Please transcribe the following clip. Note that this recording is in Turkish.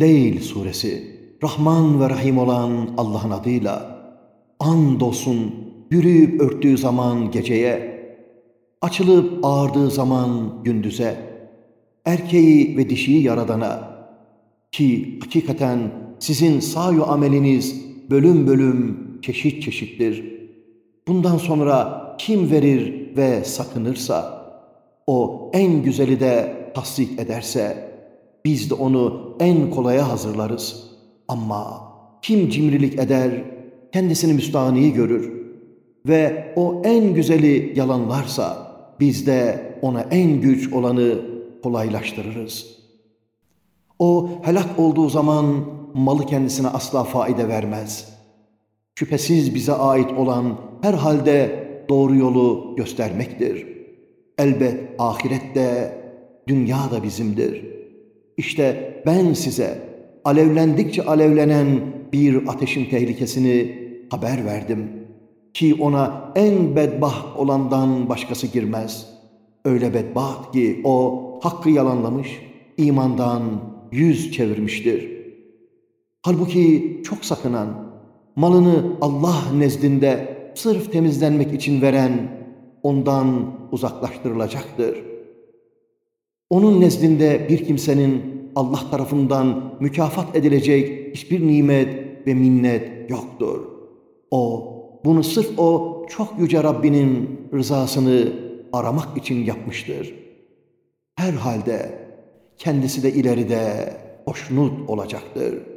Leyl suresi Rahman ve Rahim olan Allah'ın adıyla andolsun yürüyüp örttüğü zaman geceye açılıp ağardığı zaman gündüze erkeği ve dişiyi yaradana ki hakikaten sizin sayu ameliniz bölüm bölüm çeşit çeşittir. Bundan sonra kim verir ve sakınırsa o en güzeli de tasdik ederse biz de onu en kolaya hazırlarız. Ama kim cimrilik eder, kendisini müstahni görür ve o en güzeli yalanlarsa biz de ona en güç olanı kolaylaştırırız. O helak olduğu zaman malı kendisine asla faide vermez. Şüphesiz bize ait olan her halde doğru yolu göstermektir. Elbet ahirette, dünya da bizimdir. İşte ben size alevlendikçe alevlenen bir ateşin tehlikesini haber verdim. Ki ona en bedbaht olandan başkası girmez. Öyle bedbaht ki o hakkı yalanlamış, imandan yüz çevirmiştir. Halbuki çok sakınan, malını Allah nezdinde sırf temizlenmek için veren ondan uzaklaştırılacaktır. Onun nezdinde bir kimsenin Allah tarafından mükafat edilecek hiçbir nimet ve minnet yoktur. O, bunu sırf o çok yüce Rabbinin rızasını aramak için yapmıştır. Herhalde kendisi de ileride hoşnut olacaktır.''